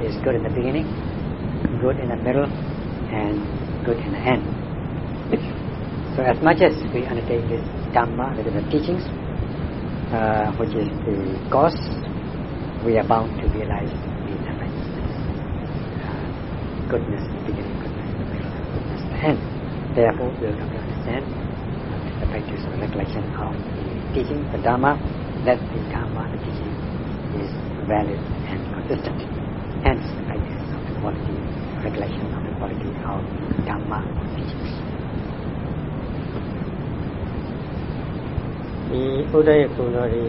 is good in the beginning, good in the middle, and good in the end. So as much as we undertake this Dhamma, that is the teachings, uh, which is the cause, we are bound to realize the righteousness. Uh, goodness in the beginning, goodness in the middle, goodness in the end. Therefore, we will come to understand the practice of recollection of the teaching, the Dhamma, that the Dhamma, the teaching, is valid and consistent. Hence, the practice of the quality, recollection of the quality of Dhamma teachings. ဒီဘုရားရဲ့ကုံတော်တွေ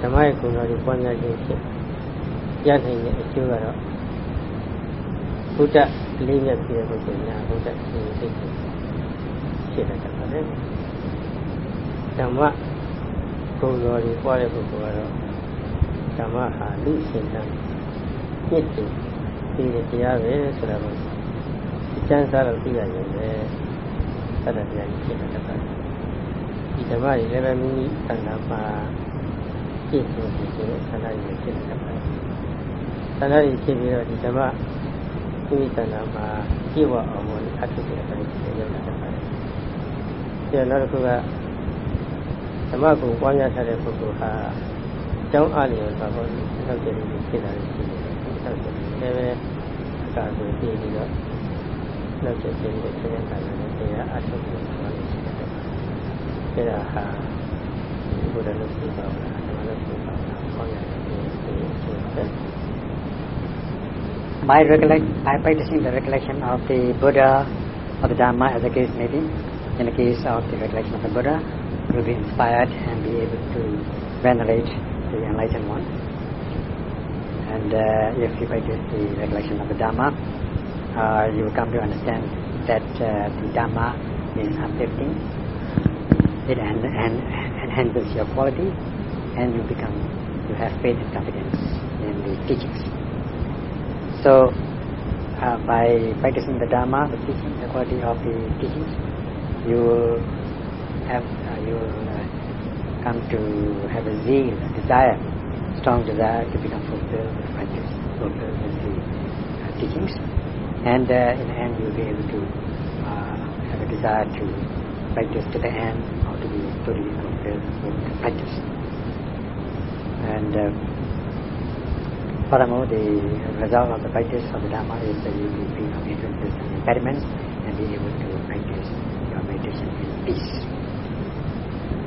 ဓမ္မရဲ့ကုံတော်တွေပွားများခြင်းဖြင့်ရနိုင်တဲ့အကျိုးကတော့ဘုဒ္ဓလေးမြတ်ပြည့်တဲ့ပုဂ္ဂိုလ်များဘုဒ္ဓရှင်စိတ်ဖြစ်တတ်ပါတယ်ဓမ္မကုံတော်တွေပွားတဲ့ပုဂ္ဂိုလ်ကတော့ဓမ္မဟာလူရှင်တန်း မြစ်တယ်ဒီတရားပဲဆိုတာကိုအကျဉ်းစားလို့သိရရင်လည်းသတ္တတရားကြီးဖြစ်တတ်ပါတယ်ဒီဓမ္မတွေလည်းပဲမိမိသံဃာမှာပြည့်စုံပြီးဆိုတဲ့ဆန္ဒတွေဖြစ်နေတတ်ပါတယ်။ဆန္ဒတွေဖြစ်ပြီးတော့ဒီဓမ္မမိမိသံဃာမှာပြည့်ဝအောင်လို့အထုတဲ့ပိုင်းတွေရောက်လာတတ်ပါတယ်။ဒီနောက်တစ်ခုကဓမ္မကိုပွားများထားတဲ့ပုဂ္ဂိုလ်ဟာကျောင်းအားလျော်စွာဟောဒီဆောက်တဲ့လူဖြစ်လာတဲ့ การดูที่นี่เนาะเราจะเป็นเด็กที่นั่นกันนะเป็นอาชีพของเราเป็นอาหารบุรุษลูกศิษย์เราบุรุษลูกศิษย์เราก็อย่างนี้เป็น My recollect, I practicing the recollection of the Buddha or the Dharma as a case may be. In the case of the recollection of the Buddha, will be inspired and be able to venerate the enlightened one. And uh, if you practice the recollection of the Dhamma, uh, you will come to understand that uh, the Dhamma is uplifting, it en- en- enhances your quality and you become you have faith and confidence in the teachings. So uh, by practicing the dharma the teaching the quality of the teachings you will have uh, you uh, come to have a zeal a desire strong desire to become fulfilled with practice fulfilled with the uh, teachings and uh, in the end you will be able to uh, have a desire to practice to the end or to be totally fulfilled with practice. And uh, furthermore, the result of the practice of the Dhamma is that you will be free from hindrances and impediments and be able to practice your meditation in peace.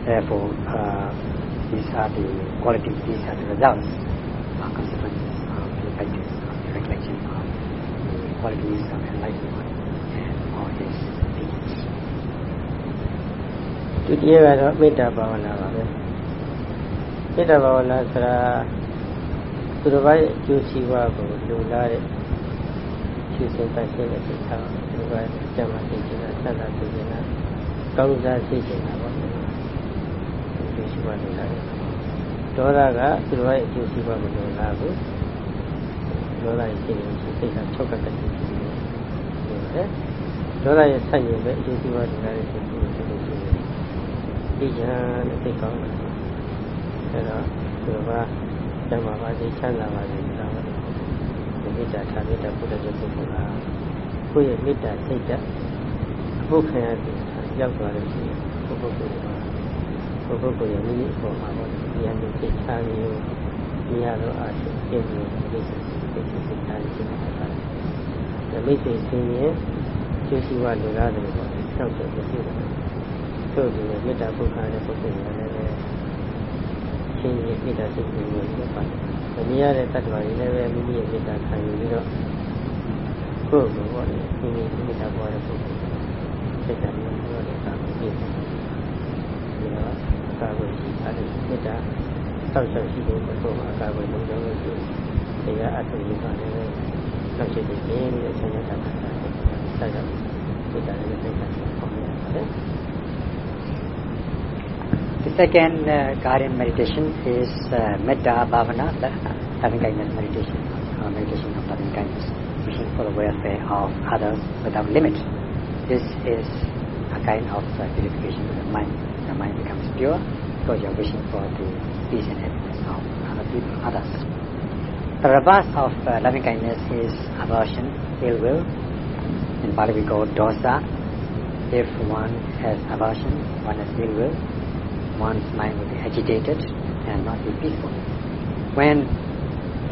Therefore, uh, these are the qualities, these are the results or consequences of the practice of the recollection of the qualities of enlightenment and all his teachings. ဒုတိယကတော့မေတ္တာဘာဝနာပါပဲမေတ္တာဘာဝနာဆိုတာသူတစ်ပါးရဲ့အကျိုးစီးပွားကိုလူလားတဲ့ချူစင်ပတ်ရှင်းတဲ့စိတ်ထားသူတစ်ပါးကျမ်းမာသိချင်တာဆက်တာသိချင်တာကောင်းစားသိချင်တာပေါ့ဒီ ကျိုးစီးပွားလူလားတဲ့ဒေါသကသူတစ်ပါးရဲ့အကျိုးစီးပွားကိုလူလားကိုဒေါသရဲ့ရှင်းရင်စိတ်က၆ကတည်းကရှိတယ်ဒေါသရဲ့ဆန့်ကျင်ပဲအကျိုးစီးပွားလူလားတဲ့စိတ်ကိုသိလို့ရှိတယ်သိချင်တဲ့စိတ်ကောင်းတယ်အဲတော့သူကကျမ်းမာပါစေချမ်းသာပါစေတောင်းတယ်ဒီမေတ္တာထားမေတ္တာပုဒ်တဲ့ပုဂ္ဂိုလ်ကကိုယ့်ရဲ့မေတ္တာစိတ်ဓာတ်အဖို့ခံရတဲ့ရောက်သွားလို့ရှိရင်ပုဂ္ဂိုလ် ကပုဂ္ဂိုလ်ရဲ့မိမိအပေါ်မှာပေါ့ဒီအမှုစိတ်ချမျိုးဒီရတော့အားဖြင့်ပြည့်စုံတဲ့စိတ်စိတ်စိတ်ထားရှိနေတာပါဒီမိတ်ဆွေဆင်းရဲကျေးဇူးဝလိုလားတယ်ပေါ့ဆောက်တဲ့ပြည့်တယ်တို့ဒီမေတ္တာပုဂ္ဂိုလ်ရဲ့ပုဂ္ဂိုလ်ကလည်းချင်းရဲ့မေတ္တာစိတ်ကိုလုပ်ပါတယ်။မမြင်ရတဲ့တ attva တွေလည်းပဲမိမိရဲ့မေတ္တာခံယူပြီးတော့ကိုယ့်ကိုယ်ပေါ့လေမိမိမေတ္တာပေါ်တဲ့ပုဂ္ဂိုလ်စိတ်ဓာတ်မျိုးပြောတဲ့အခါမှာပြည့်စုံတယ်။ဒီ akai second uh, guardian meditation is uh, Metta Bhavana, the loving kindness meditation, uh, meditation of loving kindness, wishing for the welfare of others without limit. This is a kind of uh, purification of the mind. The mind becomes pure you're wishing for the peace and happiness of other people, others. The reverse of uh, loving kindness is aversion, ill will. In Pali we call dosa. If one has aversion, one has ill will, one's mind will be agitated and not be peaceful. When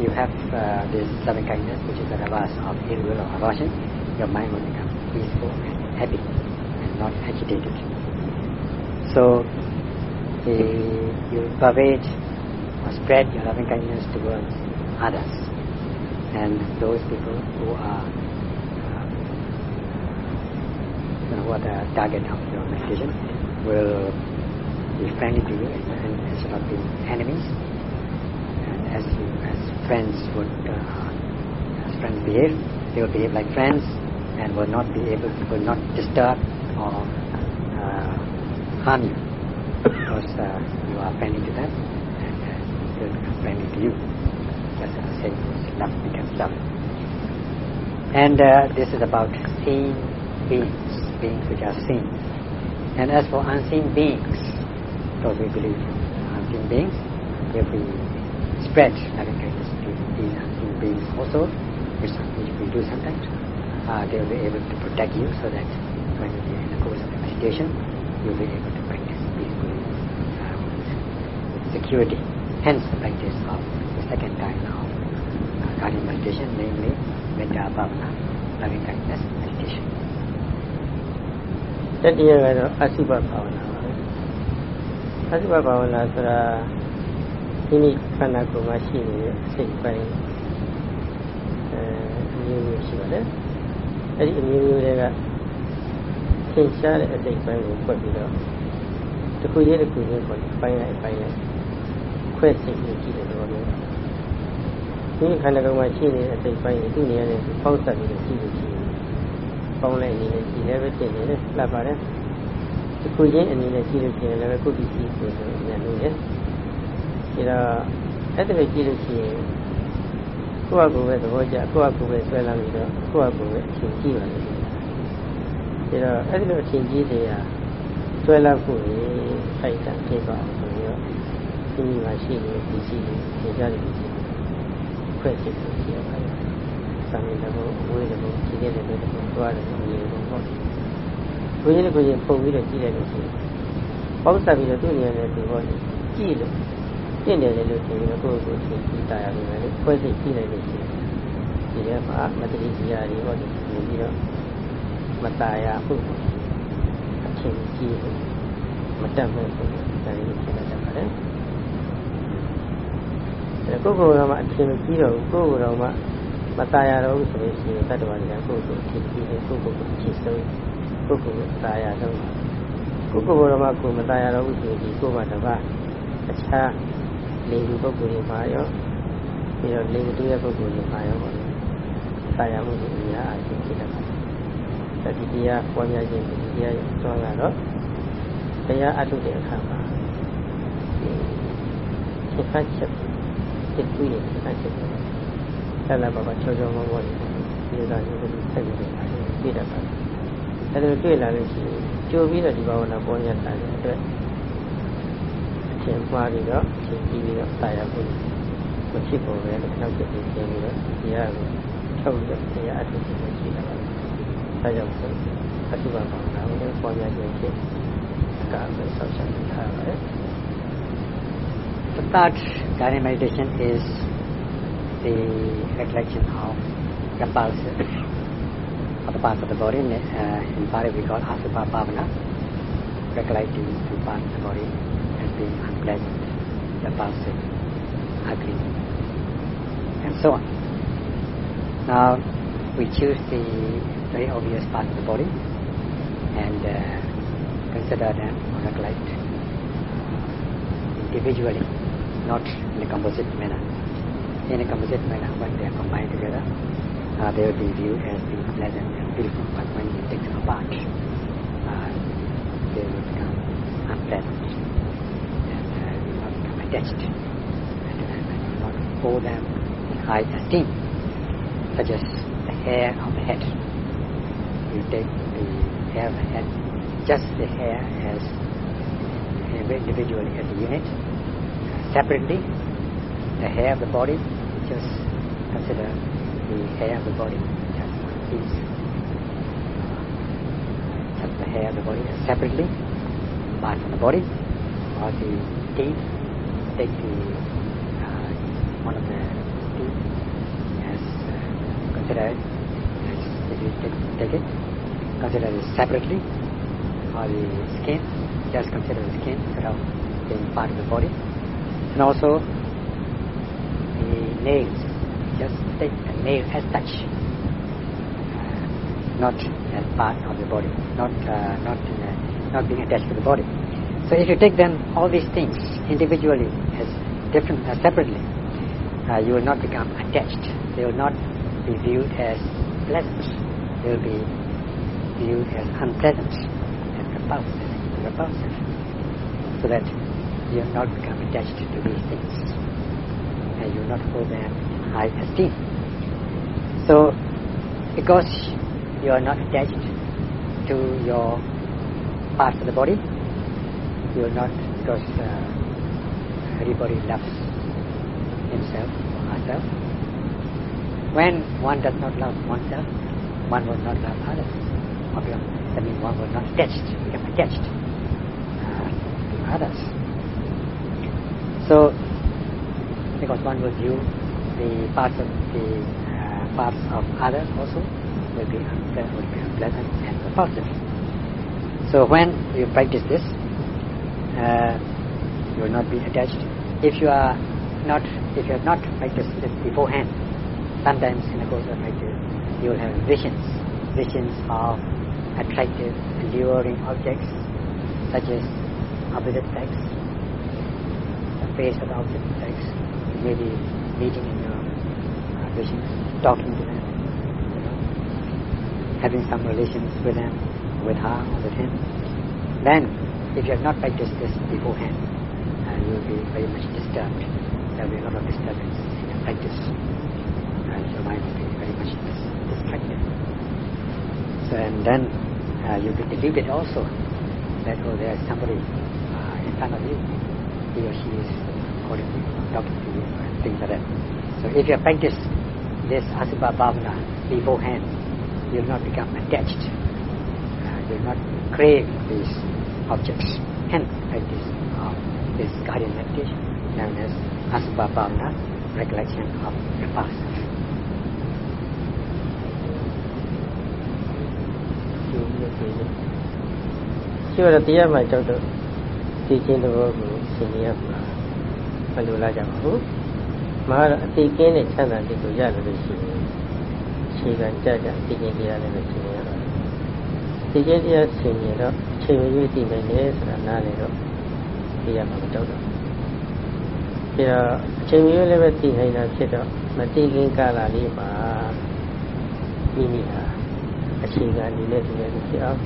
you have uh, this loving kindness, which is the reverse of ill will or aversion, your mind will become peaceful and happy and not agitated. So you pervade or spread your loving kindness towards others. And those people who are uh, you know, who are the target of your meditation will be friendly to you and, instead of being enemies. And as you, as friends would uh, as friends behave, they will behave like friends and will not be able will not disturb or uh, harm you uh, you are friendly to them and uh, they will become to you. Just the same love becomes love. And uh, this is about seeing beings, beings which are seen. And as for unseen beings, because we believe unseen beings, if we spread kindness to these unseen beings also, which, which we do sometimes, uh, they will be able to protect you so that when you are in the course of meditation, you'll be able security. Hence the practice of the second kind of uh, guardian meditation, namely Metta Bhavana, loving kindness meditation. တတိယကတော့အစုဘဘာဝနာပါပဲအစုဘဘာဝနာဆိုတာဒီနေ့ခန္ဓာကိုယ်မှာရှိနေတဲ့စိတ်ပိုင်းအဲအမျိုးမျိုးရှိပါတယ်အဲ့ဒီအမျိုးမျိုးတွေကသင်ရှားတဲ့အစိတ်ပိုင်းကိုဖွက်ပြီးတော့တစ်ခုချင်းတစ်ခုချင်းပေါ့ပိုင်းလိုက်ပိုင်းလိုက် ခွဲစိတ်ကိုကြည့်တဲ့သဘောမျိုးဒီခန္ဓာကိုယ်မှာရှိနေတဲ့အစိတ်ပိုင်းကိုသူ့နေရာနဲ့ပေါက်ဆက်ပြီးတော့ကြည့်လို့ရှိရင်ပေါင်းလိုက်နေနဲ့ကြည့်လည်းပဲသိနေတယ်လှပ်ပါတယ်တစ်ခုချင်းအနေနဲ့ကြည့်လို့ရှိရင်လည်းကိုယ့်ဒီကြည့်ဆိုဆိုဉာဏ်လို့ရတယ်ဒါတော့အဲ့ဒါပဲကြည့်လို့ရှိရင်ကိုယ့်အကူပဲသဘောကျကိုယ့်အကူပဲဆွဲလာပြီးတော့ကိုယ့်အကူပဲအချိန်ကြည့်ပါလိမ့်မယ်ဒါတော့အဲ့ဒီလိုအချိန်ကြီးတွေကဆွဲလာဖို့လေဖိုက်တာဖြစ်သွားအောင် ဆိုပြီးတော့ဒီမှာရှိနေဒီရှိနေဒီကြတယ်ဒီခွဲ့ဖြစ်လို့ရှိရပါတယ်။စာမင်းတဘောအဝေးတဘောကြီးတဲ့တဲ့တဘောသွားတယ်မြေဘောပေါ့။ကိုကြီးနဲ့ကိုကြီးပုံပြီးတော့ကြည့်တယ်လို့ရှိရင်ပေါက်ဆက်ပြီးတော့သူ့နေရာနဲ့ဒီဘောကြည့်လို့ပြင့်တယ်လို့ဆိုပြီးတော့ကိုယ့်ကိုယ်ကိုကြည့်တာရတယ်လေခွဲစိတ်ကြည့်လိုက်လို့ရှိရင်ဒီထဲမှာမတတိတရားတွေဟောဒီပြီးတော့မตายရဟုတ်အချင်းကြီးမတတ်မဲ့ဆိုဒါလေးဖြစ်လာတတ်ပါတယ်အဲ ကိုယ်ကိုယ်တော်မှာအချင်းကြီးတော့ကိုယ်ကိုယ်တော်မှာမตายရတော့ဘူးဆိုလို့ရှိရင်တတ္တဝါတွေကကိုယ့်ကိုယ်အချင်းကြီးကိုယ့်ကိုယ်ကိုအချင်းဆုံးကိုယ့်ကိုယ်ตายရတော့ကိုယ်ကိုယ်တော်မှာကိုယ်မตายရတော့ဘူးဆိုရင်ဒီကိုယ်မှာတပါအခြားလေလူပုဂ္ဂိုလ်တွေမှာရောပြီးတော့လေတူရဲ့ပုဂ္ဂိုလ်တွေမှာရောပေါ့။တာယာမှုတွေအများအပြားဖြစ်တတ်ပါတယ်။တတိတရားပေါ်များခြင်းဒီတရားရဲ့သွားကတော့တရားအထုတဲ့အခါမှာဒီဖတ်ချက် ဒီကူရဲ့ဖတ်ချက်ဆက်လာပါပါချောချောမောမောလေးဒီလိုမျိုးကိုဆက်ပြီးပြတတ်ပါတယ်။အဲဒါတွေ့လာလို့ရှိရင်ကြိုပြီးတော့ဒီဘာဝနာပေါ်ရတာတဲ့အတွက်သင်မှားပြီးတော့သင်ကြည့်ပြီးတော့တာယာဖို့မဖြစ်ပေါ်ပဲနောက်ချက်ပြီးပြန်ပြီးတော့တရားကိုထုတ်ပြီးတော့တရားအထုပ်ကိုရှိတာပါ။ဒါကြောင့်ဆိုအထုပ်ပါဘာဝနာကိုလည်းပေါ်ပြခြင်းဖြစ်အကာအကွယ်ဆောက်ရှောက်ထားပါတယ်။ The third guided meditation is the recollection of the pulses of the parts of the body. Uh, in Pali we call Asubha Bhavana, recollecting the parts of the body as being unpleasant, repulsive, ugly, and so on. Now we choose the very obvious part of the body and uh, consider them or recollect individually, not in a composite manner. In a composite manner, when they are combined together, uh, they will be viewed as being pleasant and beautiful. But when you take them apart, uh, they will become unpleasant and uh, will not become attached and, and will not hold them in high esteem, such as the hair of the head. You take the hair of the head, just the hair as individually as a unit. Separately, the hair of the body, just consider the hair of the body piece. Just the hair of the body separately, apart from the body, or the teeth, take the uh, one of the teeth as uh, consider it as you take, take it, consider it separately, or the skin, just consider the skin instead of being part of the body. And also the nails, just take the nail as such, uh, not as part of the body, not uh, not a, not being attached to the body. So if you take them all these things individually as different as separately, uh, you will not become attached. They will not be viewed as pleasant. They will be viewed as unpleasant and repulsive, repulsive, so that you will not become attached to these things, and you will not hold them in high esteem. So, because you are not attached to your parts of the body, you will not, because uh, everybody loves himself or herself. When one does not love oneself, one will not love others. Or that means one will not attached, become attached uh, to others. So, because one will view the parts of the uh, parts of others also will be unpleasant, will be unpleasant and repulsive. So when you practice this, uh, you will not be attached. If you are not, if you have not practiced this beforehand, sometimes in the course of practice, you will have visions, visions of attractive, alluring objects, such as opposite sex, face of the sex, maybe meeting in your uh, visions, talking to them, you having some relations with them, with her or with him. Then, if you have not practiced this beforehand, uh, you will be very much disturbed. There will be a lot of disturbance in your practice. And your mind will be very much dis- distracted. So, and then uh, you'll be deluded also that, oh, there is somebody uh, in front of you he or she is according to talking to you things like that. So if you practice this Asubha Bhavana beforehand, you will not become attached. Uh, you will not crave these objects. Hence, practice of this guardian meditation known as Asubha Bhavana, recollection of the past. Chưa là tía mà cho được. Tì trên ရှင်ကြီးကဘယ်လိုလာကြမှာဟုတ်မဟာအတိကင်းတဲ့ချမ်းသာတိကိုရလို့ရှိရင်ခြေခံကြကြအတိကင်းတရားလည်းရှင်ရတာဒီကျင်းတရားရှင်ရတော့ခြေရွေးသိနိုင်တယ်ဆိုတာနားလေတော့ဒီရမှာမတော့တော့ပြီးတော့ခြေရွေးလည်းပဲသိနိုင်တာဖြစ်တော့မတိကင်းကာလလေးမှာမိမိဟာအချိန်ကနေနဲ့ဒီလိုဖြစ်အောင်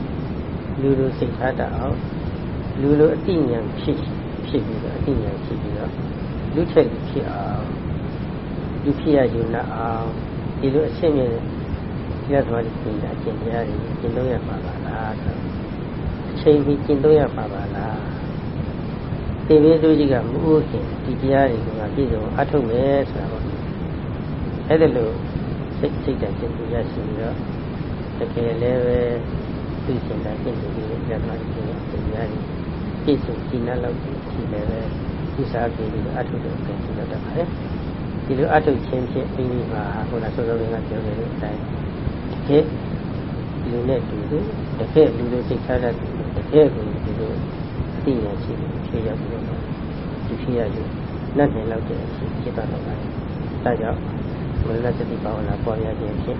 လူလူစိတ်ထားတတ်အောင်လူလူအတိညာဖြစ် ဖြစ်ပြီးတော့အတိညာဖြစ်ပြီးတော့လူချက်ဖြစ်အောင်လူဖြစ်ရယူနာအောင်ဒီလိုအရှင်းမြင်ရသွားတဲ့ပြင်တာကျင့်ကြရတယ်ကျင့်လို့ရပါပါလားအချိန်ကြီးကျင့်လို့ရပါပါလားဒီဘေးသူကြီးကမဥခင်ဒီတရားတွေကပြည့်စုံအထုတ်မယ်ဆိုတာပေါ့အဲ့ဒါလို့စိတ်စိတ်တန်စိတ်ကိုရရှိပြီးတော့တကယ်လည်းပဲသိစင်တာသိနေပြီးရသမားကြီးရဲ့တရားတွေ ပြည့်စုံကြည်နပ်လို့ရှိလည်းပဲဥစားပြီးပြီးအထုတော့ပြန်ပြီးတော့တတ်ပါတယ်ဒီလိုအထုချင်းဖြင့်ပြီးပြီးမှဟိုလားစောစောကပြောခဲ့တဲ့အတိုင်းတကယ်လူနဲ့တူတူတကယ်လူလိုစိတ်ထားတတ်တယ်တကယ်ကိုဒီလိုအသိဉာဏ်ရှိဖြေရောက်ပြီးတော့ဒီဖြေရယူလက်နေလောက်တဲ့အချိန်ဖြစ်သွားတော့ပါတယ်ဒါကြောင့်မရဏစတိပါဝနာပေါ်ရခြင်းဖြင့်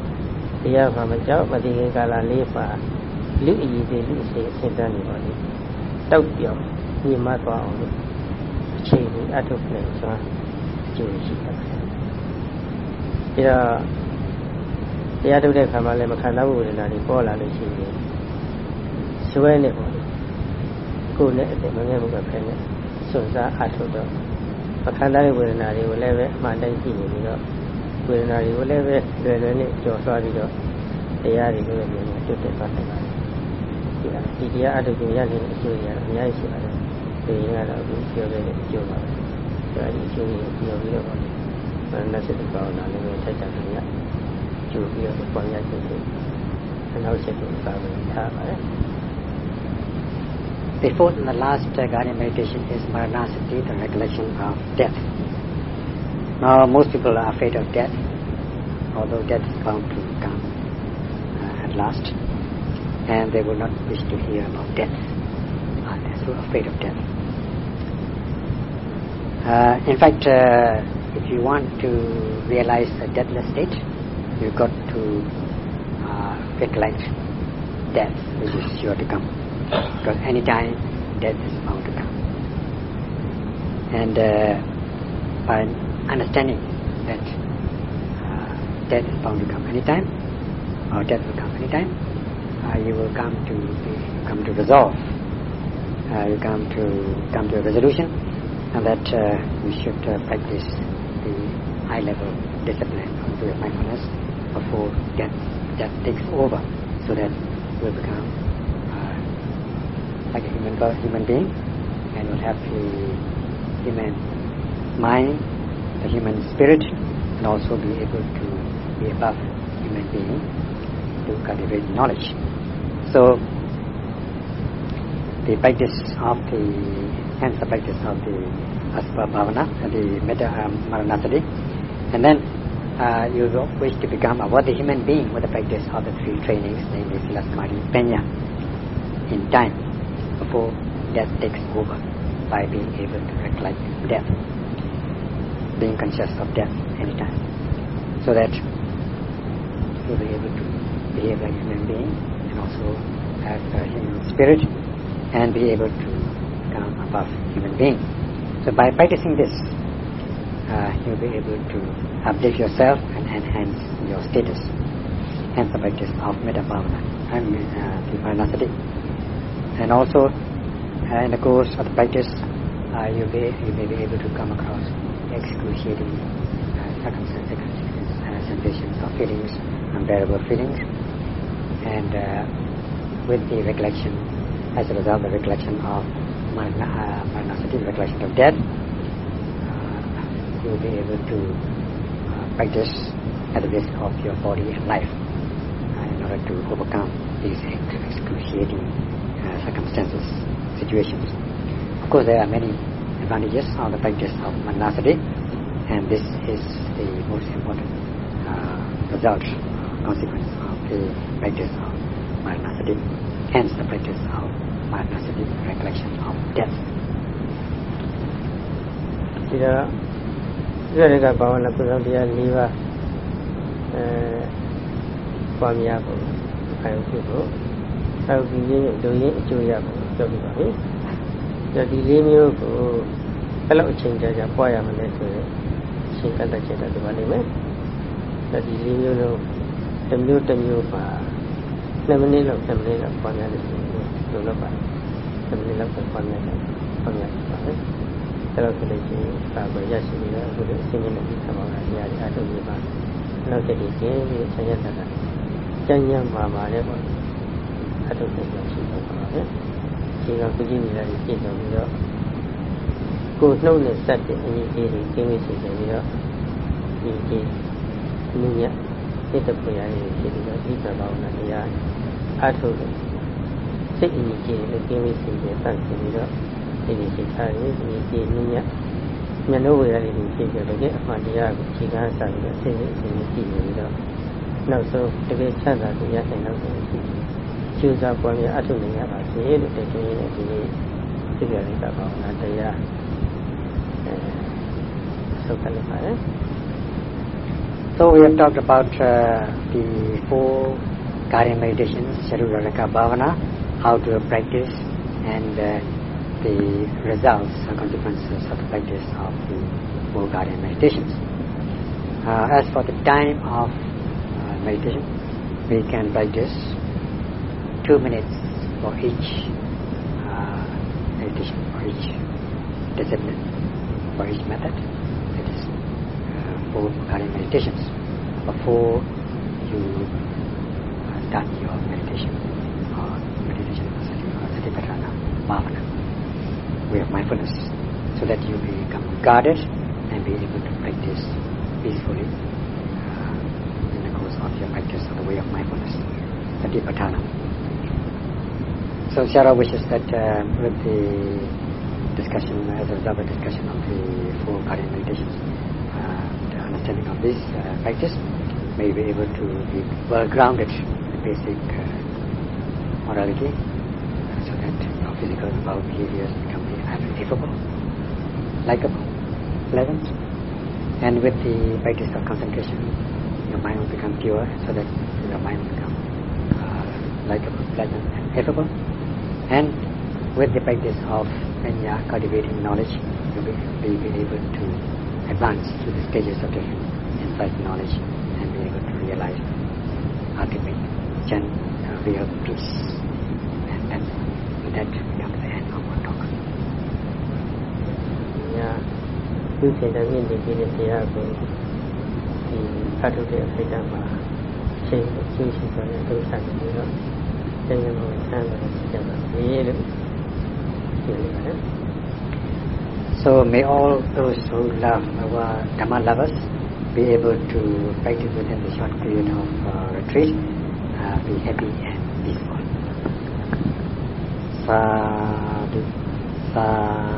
တရားမှမကြောက်မတိခင်ကာလလေးပါလူအည်သေးလူအစီအစဉ်တန်းနေပါလေ တောက်ပြောင်ညင်မသွားအောင်လို့အချိန်ကိုအထုတ်နိုင်စွာကြိုးရှိတယ်ဒါတော့တရားထုတ်တဲ့ခါမှလည်းမခံစားဘူးဝေဒနာတွေပေါ်လာလို့ရှိရင်စွဲနေပေါ့ကိုယ်နဲ့အတ္တမငယ်မှုကဖဲနဲ့စွန့်စားအထုတ်တော့မခံစားတဲ့ဝေဒနာတွေကိုလည်းပဲအမှန်တိုင်းကြည့်နေပြီးတော့ဝေဒနာတွေကိုလည်းပဲလွယ်လွယ်နဲ့ကြော်သွားပြီးတော့တရားတွေကိုလည်းမြင်မြင်တွေ့တွေ့သွားနိုင်ပါတယ်။ ဒီတရားအထုပ်ကိုရနေတဲ့အကျိုးရအများကြီးရှိပါတယ်။ ဆိုရင်ကတော့အခုပြောခဲ့တဲ့အကျိုးပါပဲဆိုတော့ဒီအကျိုးကိုပြောပြီးတော့ပါမယ်နတ်စစ်ကောင်းတာလည်းပဲဆက်ကြတယ်ညကျိုးပြီးတော့ပေါ်ရခြင်းတွေနောက်ဆက်ပြီးပါမယ်ထားပါတယ် The fourth and the last uh, guided meditation is Maranasati, the recollection of death. Now, most people are afraid of death, although death is bound to come uh, at last, and they will not wish to hear about death. Uh, they're so afraid of death. Uh, in fact, uh, if you want to realize a deathless state, you've got to uh, recollect death, which is sure to come. Because any time, death is bound to come. And uh, by understanding that uh, death is bound to come anytime, or death will come anytime, uh, you will come to come to resolve. Uh, you come to come to a resolution, and that uh, we should uh, practice the high level discipline of the mindfulness before death death takes over, so that we become uh, like a human human being, and will have the human mind, the human spirit, and also be able to be above human being to cultivate knowledge. So the practice of the hence the practice of the asubha bhavana, uh, the metta um, maranasati, and then uh, you wish to become a worthy human being with the practice of the three trainings, namely sila samadhi, panya, in time before death takes over by being able to recollect death, being conscious of death anytime, so that you'll be able to behave like a human being and also have a human spirit and be able to come above human being. So by practicing this, uh, you'll be able to uplift yourself and enhance your status. Hence the practice of metta bhavana and uh, the maranasati. And also, uh, in the course of the practice, uh, you'll be, you may be able to come across excruciating uh, circumstances, uh, sensations or feelings, unbearable feelings, and uh, with the recollection, as a result, the recollection of marana, uh, maranasati, recollection of death, uh, you'll be able to uh, practice at the risk of your body and life uh, in order to overcome these excruciating uh, circumstances, situations. Of course, there are many advantages of the practice of manasati, and this is the most important result, consequence of the practice of manasati. Hence, the practice of manasati, recollection of death. ဒီတော့ဒီရကဘာဝနာပုဇောတရား၄ပါးအဲပွားများဖို့အဲခုဖို့အဲဒီရင်းတို့ရင်းအကျိုးရဖို့ပြောပြပါမယ်။ဒါဒီလေးမျိုးကိုဘယ်လောက်အချိန်ကြာကြာပွားရမလဲဆိုရင်ရှင်းကတ်တဲ့ချက်တော့ဒီပါလိမ့်မယ်။ဒါဒီလေးမျိုးလုံး တစ်မျိုးတစ်မျိုးပါ2မိနစ်လောက်2မိနစ်လောက်ပွားများတယ်ဆိုရင်လိုတော့ပါ2မိနစ်လောက်ပွားများတယ်ပွားများပါပဲ။အဲ့တော့ဆိုလို့ရှိရင်သာပဲရရှိနေတာအခုလိုအစဉ်ကြီးနဲ့ဒီသဘောကအရာတွေအထုပ်တွေပါနောက်တစ်ဒီကျင်းပြီးဆရာဆက်တာကျန်ညံပါပါလေပေါ့အထုပ်တွေရှိတော့ပါပဲဒီကကုကြီးနေတာကြီးပြည့်စုံပြီးတော့ကိုနှုတ်နဲ့ဆက်တဲ့အညီကြီးတွေကျင်းပြီးရှိတယ်ပြီးတော့ဒီကြီးလူည စိတ်တပွေရည်ဖြစ်ပြီးတော့ဒီသဘောနဲ့တရားအထုပ်တွေစိတ်အညီကြီးတွေကျင်းပြီးရှိတယ်ဆက်ပြီးတော့ဒီဒီစိတ်ထားရည်ဒီဒီလူညမျက်နှာဝေရည်တွေဖြစ်ပြီးတော့အမှန်တရားကိုခြေကားဆက်ပြီးတော့စိတ်နဲ့အစဉ်ကြည့်နေပြီးတော့နောက်ဆုံးတကယ်ချမ်းသာတဲ့ရတဲ့နောက်ဆုံးရှိကျူစာပွားများအထုနေရပါစေလို့တကယ်ရင်းဒီနေ့သိကြတဲ့ဘာဝနာတရားအဲဆုတ်တယ်ပါတယ် So we have talked about uh, the four guided meditations, Charuraraka Bhavana, how to practice, and uh, the results and consequences of the practice of the four guided meditations. Uh, as for the time of uh, meditation, we can practice two minutes for each uh, meditation, for each discipline, for each method. That is four guided meditations before you uh, start your meditation or meditation or sati- satipatthana bhavana. way of mindfulness so that you become guarded and be able to practice peacefully uh, in the course of your practice of the way of mindfulness, Satipatthana. So Sarah wishes that uh, with the discussion, as a result of discussion of the four guardian meditations, uh, understanding of this uh, practice may be able to be well grounded in basic uh, morality so that your physical and behaviors become affable, likable, pleasant. And with the practice of concentration, your mind will become pure so that your mind will become uh, likable, pleasant, and affable. And with the practice of panya, cultivating knowledge, you'll be, be able to advance through the stages of different insight knowledge and be able to realize ultimate gen, uh, real peace. And then with that, we come to the end of our talk. ညာသူစေတမြင့်နေပြီးတဲ့တရားကိုဒီဖတ်ထုတ်တဲ့အခိုက်အတန့်မှာချိန်ကျင်းရှိသွားတဲ့ဒုစရပြီးတော့သင်္ကြန်ကိုဆန်းတယ်ကြတာဒီလိုပြောနေပါတယ် so may all those who love our Dhamma lovers be able to practice within the short period of uh, retreat, uh, be happy and peaceful. Sadhu, sadhu.